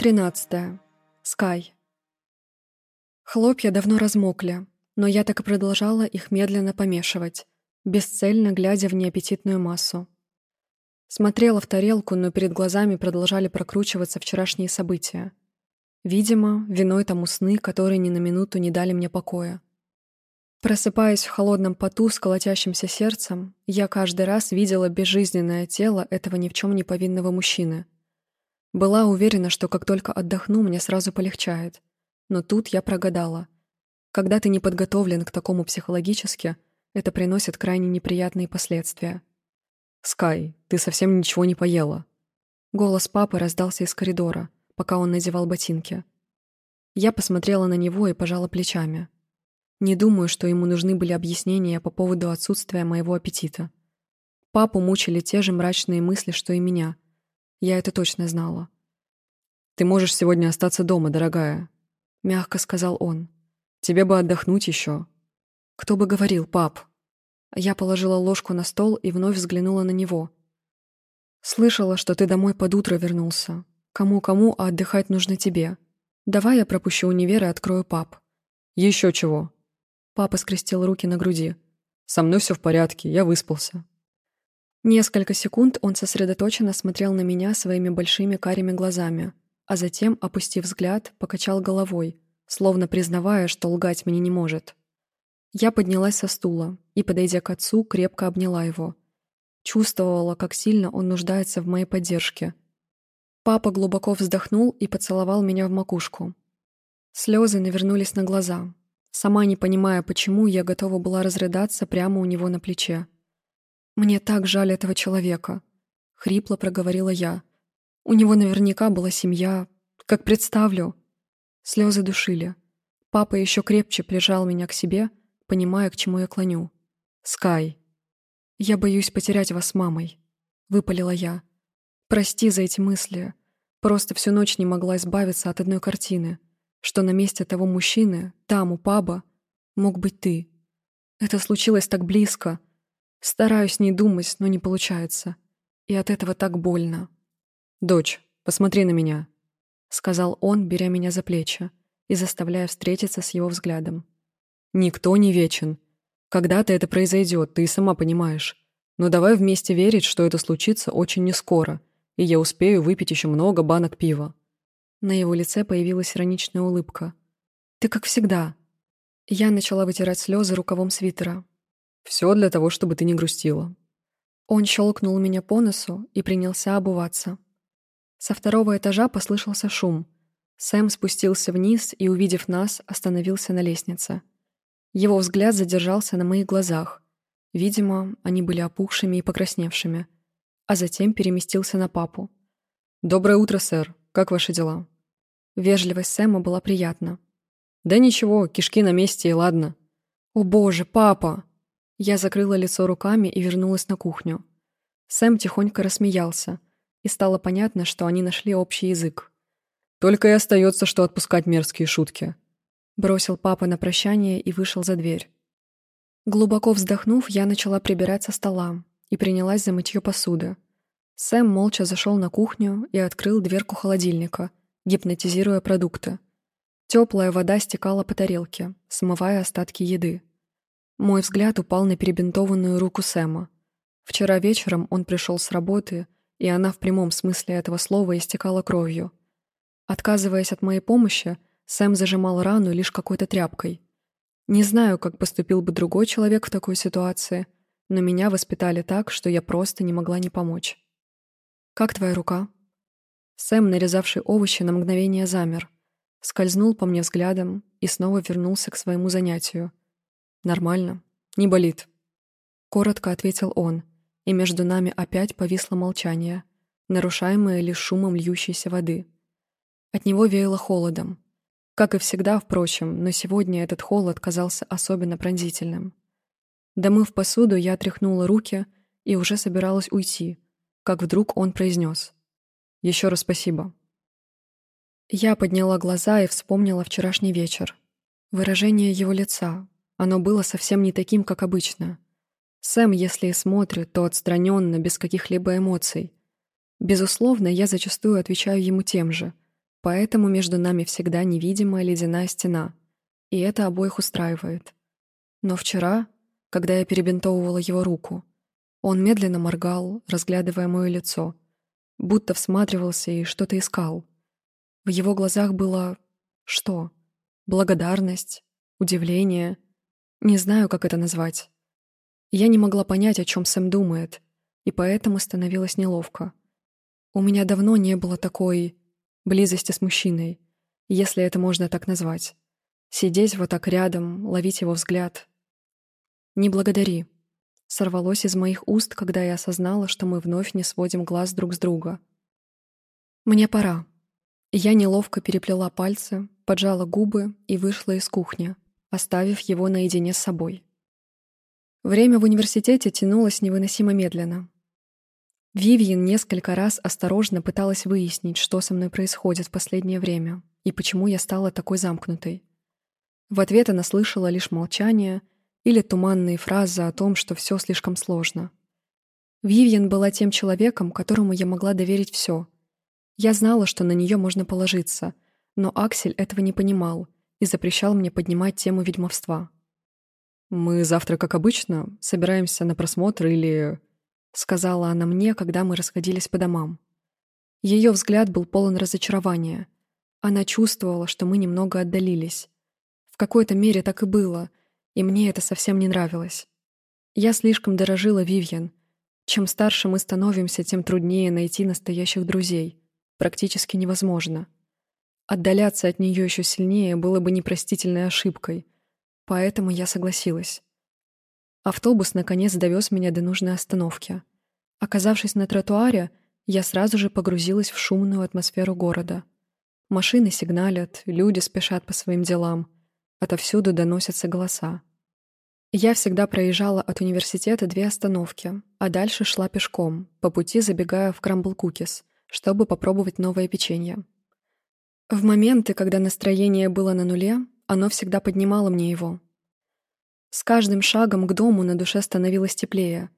Глава 13. Скай. Хлопья давно размокли, но я так и продолжала их медленно помешивать, бесцельно глядя в неаппетитную массу. Смотрела в тарелку, но перед глазами продолжали прокручиваться вчерашние события. Видимо, виной тому сны, которые ни на минуту не дали мне покоя. Просыпаясь в холодном поту с колотящимся сердцем, я каждый раз видела безжизненное тело этого ни в чем не повинного мужчины — была уверена, что как только отдохну, мне сразу полегчает. Но тут я прогадала. Когда ты не подготовлен к такому психологически, это приносит крайне неприятные последствия. «Скай, ты совсем ничего не поела». Голос папы раздался из коридора, пока он надевал ботинки. Я посмотрела на него и пожала плечами. Не думаю, что ему нужны были объяснения по поводу отсутствия моего аппетита. Папу мучили те же мрачные мысли, что и меня — я это точно знала. «Ты можешь сегодня остаться дома, дорогая», — мягко сказал он. «Тебе бы отдохнуть еще». «Кто бы говорил, пап?» Я положила ложку на стол и вновь взглянула на него. «Слышала, что ты домой под утро вернулся. Кому-кому, а отдыхать нужно тебе. Давай я пропущу универ и открою пап». «Еще чего?» Папа скрестил руки на груди. «Со мной все в порядке, я выспался». Несколько секунд он сосредоточенно смотрел на меня своими большими карими глазами, а затем, опустив взгляд, покачал головой, словно признавая, что лгать мне не может. Я поднялась со стула и, подойдя к отцу, крепко обняла его. Чувствовала, как сильно он нуждается в моей поддержке. Папа глубоко вздохнул и поцеловал меня в макушку. Слезы навернулись на глаза. Сама не понимая, почему, я готова была разрыдаться прямо у него на плече. «Мне так жаль этого человека», — хрипло проговорила я. «У него наверняка была семья. Как представлю». Слезы душили. Папа еще крепче прижал меня к себе, понимая, к чему я клоню. «Скай». «Я боюсь потерять вас с мамой», — выпалила я. «Прости за эти мысли. Просто всю ночь не могла избавиться от одной картины, что на месте того мужчины, там, у паба, мог быть ты. Это случилось так близко, Стараюсь не думать, но не получается. И от этого так больно. «Дочь, посмотри на меня», — сказал он, беря меня за плечи и заставляя встретиться с его взглядом. «Никто не вечен. Когда-то это произойдет, ты и сама понимаешь. Но давай вместе верить, что это случится очень нескоро, и я успею выпить еще много банок пива». На его лице появилась ироничная улыбка. «Ты как всегда». Я начала вытирать слезы рукавом свитера, все для того, чтобы ты не грустила». Он щелкнул меня по носу и принялся обуваться. Со второго этажа послышался шум. Сэм спустился вниз и, увидев нас, остановился на лестнице. Его взгляд задержался на моих глазах. Видимо, они были опухшими и покрасневшими. А затем переместился на папу. «Доброе утро, сэр. Как ваши дела?» Вежливость Сэма была приятна. «Да ничего, кишки на месте и ладно». «О боже, папа!» Я закрыла лицо руками и вернулась на кухню. Сэм тихонько рассмеялся, и стало понятно, что они нашли общий язык. «Только и остается, что отпускать мерзкие шутки», бросил папа на прощание и вышел за дверь. Глубоко вздохнув, я начала прибирать со стола и принялась за мытье посуды. Сэм молча зашел на кухню и открыл дверку холодильника, гипнотизируя продукты. Теплая вода стекала по тарелке, смывая остатки еды. Мой взгляд упал на перебинтованную руку Сэма. Вчера вечером он пришел с работы, и она в прямом смысле этого слова истекала кровью. Отказываясь от моей помощи, Сэм зажимал рану лишь какой-то тряпкой. Не знаю, как поступил бы другой человек в такой ситуации, но меня воспитали так, что я просто не могла не помочь. «Как твоя рука?» Сэм, нарезавший овощи, на мгновение замер, скользнул по мне взглядом и снова вернулся к своему занятию — «Нормально. Не болит». Коротко ответил он, и между нами опять повисло молчание, нарушаемое лишь шумом льющейся воды. От него веяло холодом. Как и всегда, впрочем, но сегодня этот холод казался особенно пронзительным. Домыв посуду, я отряхнула руки и уже собиралась уйти, как вдруг он произнес. «Еще раз спасибо». Я подняла глаза и вспомнила вчерашний вечер. Выражение его лица, оно было совсем не таким, как обычно. Сэм, если и смотрит, то отстраненно, без каких-либо эмоций. Безусловно, я зачастую отвечаю ему тем же. Поэтому между нами всегда невидимая ледяная стена, и это обоих устраивает. Но вчера, когда я перебинтовывала его руку, он медленно моргал, разглядывая мое лицо, будто всматривался и что-то искал. В его глазах было... что? Благодарность? Удивление? Не знаю, как это назвать. Я не могла понять, о чем Сэм думает, и поэтому становилось неловко. У меня давно не было такой близости с мужчиной, если это можно так назвать. Сидеть вот так рядом, ловить его взгляд. «Не благодари», — сорвалось из моих уст, когда я осознала, что мы вновь не сводим глаз друг с друга. «Мне пора». Я неловко переплела пальцы, поджала губы и вышла из кухни, оставив его наедине с собой. Время в университете тянулось невыносимо медленно. Вивьен несколько раз осторожно пыталась выяснить, что со мной происходит в последнее время и почему я стала такой замкнутой. В ответ она слышала лишь молчание или туманные фразы о том, что все слишком сложно. Вивьен была тем человеком, которому я могла доверить все. Я знала, что на нее можно положиться, но Аксель этого не понимал и запрещал мне поднимать тему ведьмовства. «Мы завтра, как обычно, собираемся на просмотр или — сказала она мне, когда мы расходились по домам. Ее взгляд был полон разочарования. Она чувствовала, что мы немного отдалились. В какой-то мере так и было, и мне это совсем не нравилось. Я слишком дорожила Вивьен. Чем старше мы становимся, тем труднее найти настоящих друзей. Практически невозможно. Отдаляться от нее еще сильнее было бы непростительной ошибкой. Поэтому я согласилась. Автобус, наконец, довез меня до нужной остановки. Оказавшись на тротуаре, я сразу же погрузилась в шумную атмосферу города. Машины сигналят, люди спешат по своим делам. Отовсюду доносятся голоса. Я всегда проезжала от университета две остановки, а дальше шла пешком, по пути забегая в Крамбл Кукис, чтобы попробовать новое печенье. В моменты, когда настроение было на нуле, оно всегда поднимало мне его, с каждым шагом к дому на душе становилось теплее.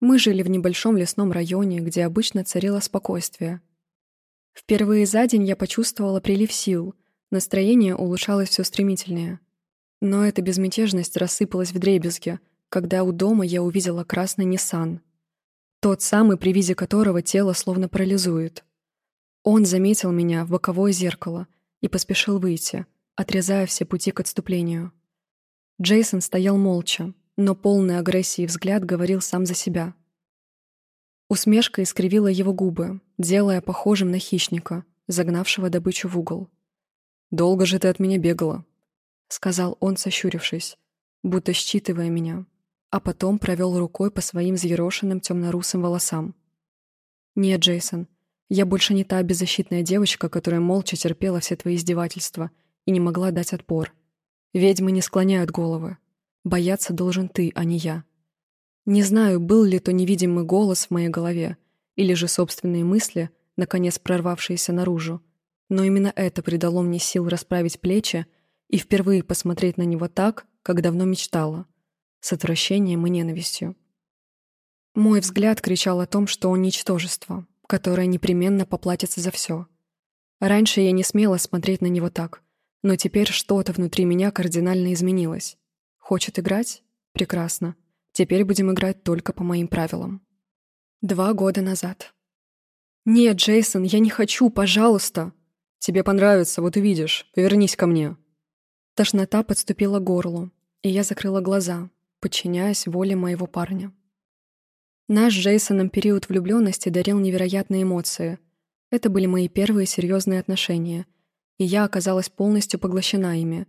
Мы жили в небольшом лесном районе, где обычно царило спокойствие. Впервые за день я почувствовала прилив сил, настроение улучшалось все стремительнее. Но эта безмятежность рассыпалась в дребезги, когда у дома я увидела красный Ниссан. Тот самый, при виде которого тело словно парализует. Он заметил меня в боковое зеркало и поспешил выйти, отрезая все пути к отступлению. Джейсон стоял молча, но полный агрессии взгляд говорил сам за себя. Усмешка искривила его губы, делая похожим на хищника, загнавшего добычу в угол. «Долго же ты от меня бегала», — сказал он, сощурившись, будто считывая меня, а потом провел рукой по своим взъерошенным темно-русым волосам. «Нет, Джейсон, я больше не та беззащитная девочка, которая молча терпела все твои издевательства и не могла дать отпор. Ведьмы не склоняют головы. Бояться должен ты, а не я. Не знаю, был ли то невидимый голос в моей голове, или же собственные мысли, наконец прорвавшиеся наружу, но именно это придало мне сил расправить плечи и впервые посмотреть на него так, как давно мечтала, с отвращением и ненавистью. Мой взгляд кричал о том, что он ничтожество, которое непременно поплатится за все. Раньше я не смела смотреть на него так — но теперь что-то внутри меня кардинально изменилось. Хочет играть? Прекрасно. Теперь будем играть только по моим правилам. Два года назад. «Нет, Джейсон, я не хочу, пожалуйста!» «Тебе понравится, вот увидишь. Повернись ко мне». Тошнота подступила к горлу, и я закрыла глаза, подчиняясь воле моего парня. Наш с Джейсоном период влюбленности дарил невероятные эмоции. Это были мои первые серьезные отношения — и я оказалась полностью поглощена ими.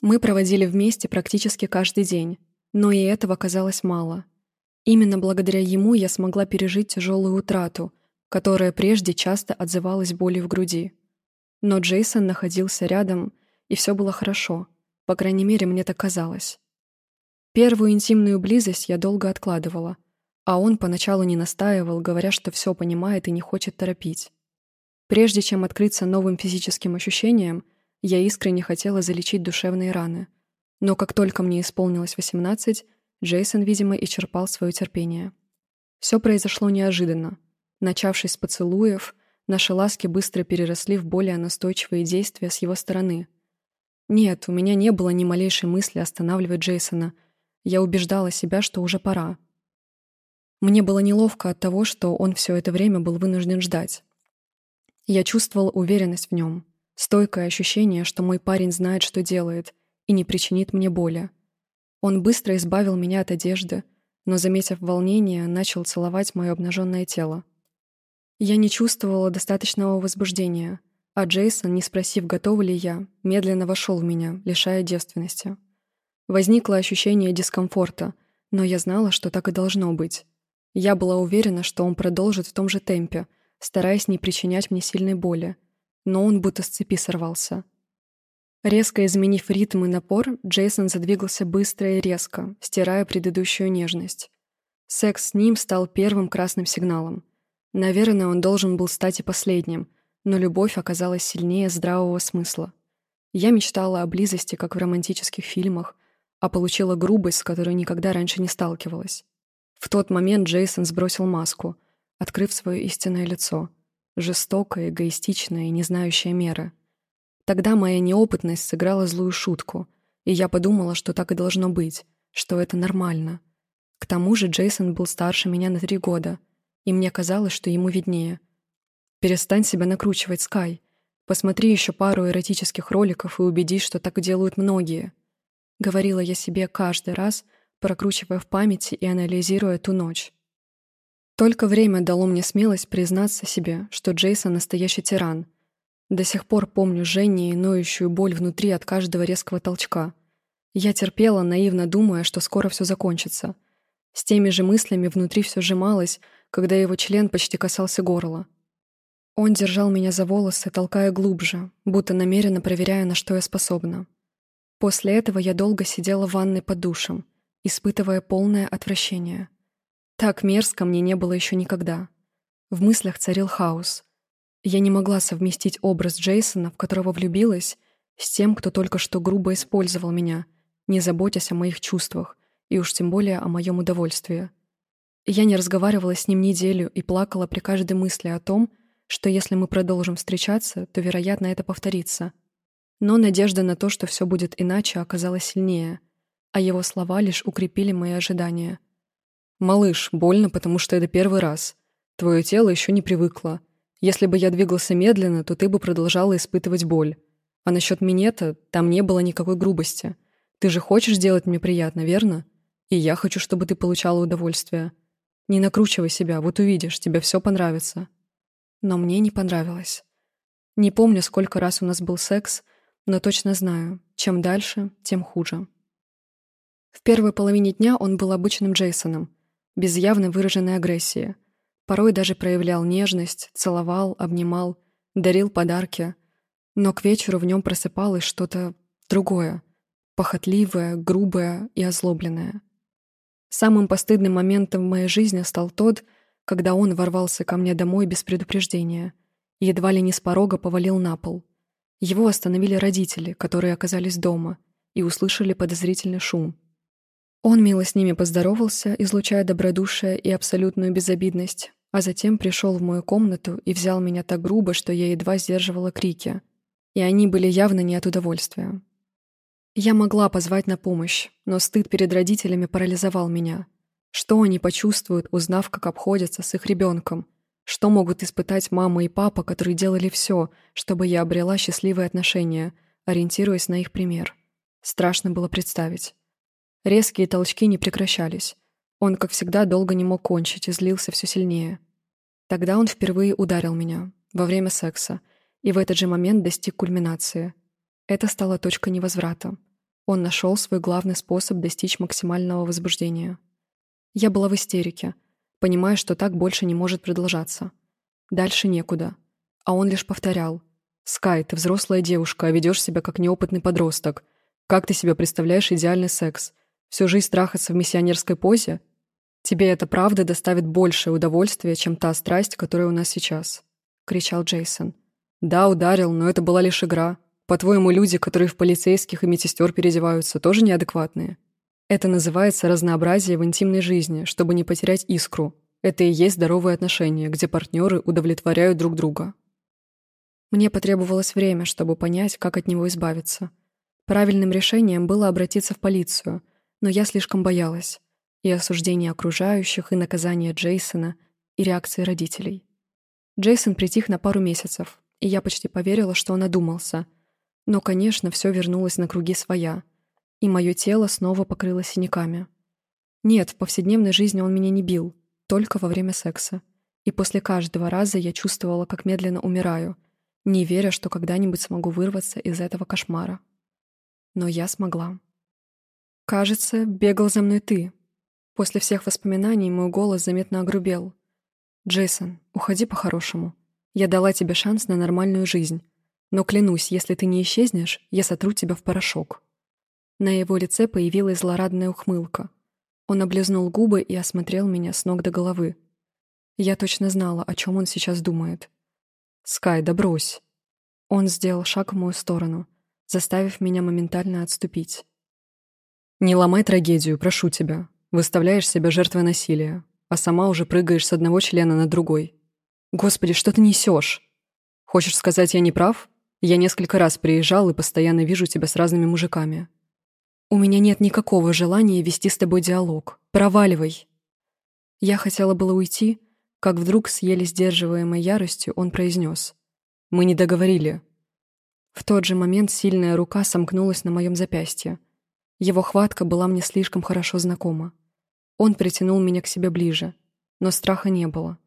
Мы проводили вместе практически каждый день, но и этого казалось мало. Именно благодаря ему я смогла пережить тяжелую утрату, которая прежде часто отзывалась болью в груди. Но Джейсон находился рядом, и все было хорошо, по крайней мере, мне так казалось. Первую интимную близость я долго откладывала, а он поначалу не настаивал, говоря, что все понимает и не хочет торопить. Прежде чем открыться новым физическим ощущениям, я искренне хотела залечить душевные раны. Но как только мне исполнилось 18, Джейсон, видимо, и черпал свое терпение. Все произошло неожиданно. Начавшись с поцелуев, наши ласки быстро переросли в более настойчивые действия с его стороны. Нет, у меня не было ни малейшей мысли останавливать Джейсона. Я убеждала себя, что уже пора. Мне было неловко от того, что он все это время был вынужден ждать. Я чувствовала уверенность в нем, стойкое ощущение, что мой парень знает, что делает, и не причинит мне боли. Он быстро избавил меня от одежды, но, заметив волнение, начал целовать мое обнаженное тело. Я не чувствовала достаточного возбуждения, а Джейсон, не спросив, готова ли я, медленно вошел в меня, лишая девственности. Возникло ощущение дискомфорта, но я знала, что так и должно быть. Я была уверена, что он продолжит в том же темпе, стараясь не причинять мне сильной боли, но он будто с цепи сорвался. Резко изменив ритм и напор, Джейсон задвигался быстро и резко, стирая предыдущую нежность. Секс с ним стал первым красным сигналом. Наверное, он должен был стать и последним, но любовь оказалась сильнее здравого смысла. Я мечтала о близости, как в романтических фильмах, а получила грубость, с которой никогда раньше не сталкивалась. В тот момент Джейсон сбросил маску, открыв свое истинное лицо. Жестокое, эгоистичное и не знающее меры. Тогда моя неопытность сыграла злую шутку, и я подумала, что так и должно быть, что это нормально. К тому же Джейсон был старше меня на три года, и мне казалось, что ему виднее. «Перестань себя накручивать, Скай. Посмотри еще пару эротических роликов и убедись, что так делают многие», — говорила я себе каждый раз, — прокручивая в памяти и анализируя ту ночь. Только время дало мне смелость признаться себе, что Джейсон настоящий тиран. До сих пор помню жжение и ноющую боль внутри от каждого резкого толчка. Я терпела, наивно думая, что скоро все закончится. С теми же мыслями внутри все сжималось, когда его член почти касался горла. Он держал меня за волосы, толкая глубже, будто намеренно проверяя, на что я способна. После этого я долго сидела в ванной под душем — испытывая полное отвращение. Так мерзко мне не было еще никогда. В мыслях царил хаос. Я не могла совместить образ Джейсона, в которого влюбилась, с тем, кто только что грубо использовал меня, не заботясь о моих чувствах и уж тем более о моем удовольствии. Я не разговаривала с ним неделю и плакала при каждой мысли о том, что если мы продолжим встречаться, то, вероятно, это повторится. Но надежда на то, что все будет иначе, оказалась сильнее — а его слова лишь укрепили мои ожидания. «Малыш, больно, потому что это первый раз. Твое тело еще не привыкло. Если бы я двигался медленно, то ты бы продолжала испытывать боль. А насчет минета там не было никакой грубости. Ты же хочешь сделать мне приятно, верно? И я хочу, чтобы ты получала удовольствие. Не накручивай себя, вот увидишь, тебе все понравится». Но мне не понравилось. Не помню, сколько раз у нас был секс, но точно знаю, чем дальше, тем хуже. В первой половине дня он был обычным Джейсоном, без явно выраженной агрессии. Порой даже проявлял нежность, целовал, обнимал, дарил подарки. Но к вечеру в нем просыпалось что-то другое, похотливое, грубое и озлобленное. Самым постыдным моментом в моей жизни стал тот, когда он ворвался ко мне домой без предупреждения едва ли не с порога повалил на пол. Его остановили родители, которые оказались дома, и услышали подозрительный шум. Он мило с ними поздоровался, излучая добродушие и абсолютную безобидность, а затем пришел в мою комнату и взял меня так грубо, что я едва сдерживала крики. И они были явно не от удовольствия. Я могла позвать на помощь, но стыд перед родителями парализовал меня. Что они почувствуют, узнав, как обходятся с их ребенком? Что могут испытать мама и папа, которые делали все, чтобы я обрела счастливые отношения, ориентируясь на их пример? Страшно было представить. Резкие толчки не прекращались. Он, как всегда, долго не мог кончить и злился все сильнее. Тогда он впервые ударил меня, во время секса, и в этот же момент достиг кульминации. Это стало точкой невозврата. Он нашел свой главный способ достичь максимального возбуждения. Я была в истерике, понимая, что так больше не может продолжаться. Дальше некуда. А он лишь повторял. «Скай, ты взрослая девушка, а ведешь себя как неопытный подросток. Как ты себе представляешь идеальный секс? Всю жизнь трахаться в миссионерской позе? Тебе это правда доставит большее удовольствие, чем та страсть, которая у нас сейчас», — кричал Джейсон. «Да, ударил, но это была лишь игра. По-твоему, люди, которые в полицейских и медсестер переодеваются, тоже неадекватные? Это называется разнообразие в интимной жизни, чтобы не потерять искру. Это и есть здоровые отношения, где партнеры удовлетворяют друг друга. Мне потребовалось время, чтобы понять, как от него избавиться. Правильным решением было обратиться в полицию, но я слишком боялась. И осуждения окружающих, и наказания Джейсона, и реакции родителей. Джейсон притих на пару месяцев, и я почти поверила, что он одумался. Но, конечно, все вернулось на круги своя, и мое тело снова покрылось синяками. Нет, в повседневной жизни он меня не бил, только во время секса. И после каждого раза я чувствовала, как медленно умираю, не веря, что когда-нибудь смогу вырваться из этого кошмара. Но я смогла. «Кажется, бегал за мной ты». После всех воспоминаний мой голос заметно огрубел. «Джейсон, уходи по-хорошему. Я дала тебе шанс на нормальную жизнь. Но клянусь, если ты не исчезнешь, я сотру тебя в порошок». На его лице появилась злорадная ухмылка. Он облизнул губы и осмотрел меня с ног до головы. Я точно знала, о чем он сейчас думает. «Скай, да брось!» Он сделал шаг в мою сторону, заставив меня моментально отступить. «Не ломай трагедию, прошу тебя. Выставляешь себя жертвой насилия, а сама уже прыгаешь с одного члена на другой. Господи, что ты несешь? Хочешь сказать, я не прав? Я несколько раз приезжал и постоянно вижу тебя с разными мужиками. У меня нет никакого желания вести с тобой диалог. Проваливай!» Я хотела было уйти, как вдруг с еле сдерживаемой яростью он произнес. «Мы не договорили». В тот же момент сильная рука сомкнулась на моем запястье. Его хватка была мне слишком хорошо знакома. Он притянул меня к себе ближе, но страха не было.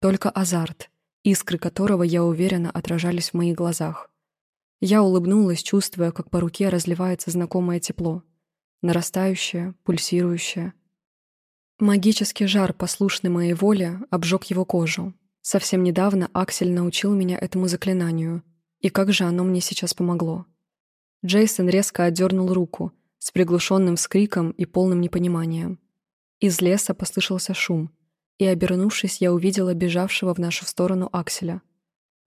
Только азарт, искры которого, я уверена, отражались в моих глазах. Я улыбнулась, чувствуя, как по руке разливается знакомое тепло. Нарастающее, пульсирующее — Магический жар, послушный моей воле, обжег его кожу. Совсем недавно Аксель научил меня этому заклинанию. И как же оно мне сейчас помогло? Джейсон резко отдернул руку, с приглушенным вскриком и полным непониманием. Из леса послышался шум, и, обернувшись, я увидела бежавшего в нашу сторону Акселя.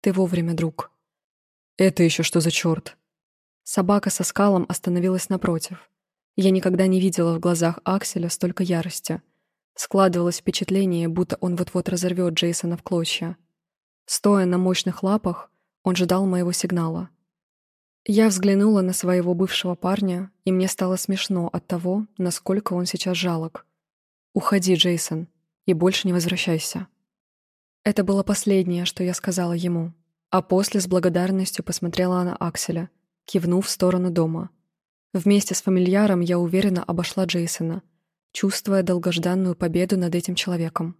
«Ты вовремя, друг». «Это еще что за черт?» Собака со скалом остановилась напротив. Я никогда не видела в глазах Акселя столько ярости — Складывалось впечатление, будто он вот-вот разорвет Джейсона в клочья. Стоя на мощных лапах, он ждал моего сигнала. Я взглянула на своего бывшего парня, и мне стало смешно от того, насколько он сейчас жалок. «Уходи, Джейсон, и больше не возвращайся». Это было последнее, что я сказала ему, а после с благодарностью посмотрела на Акселя, кивнув в сторону дома. Вместе с фамильяром я уверенно обошла Джейсона — чувствуя долгожданную победу над этим человеком.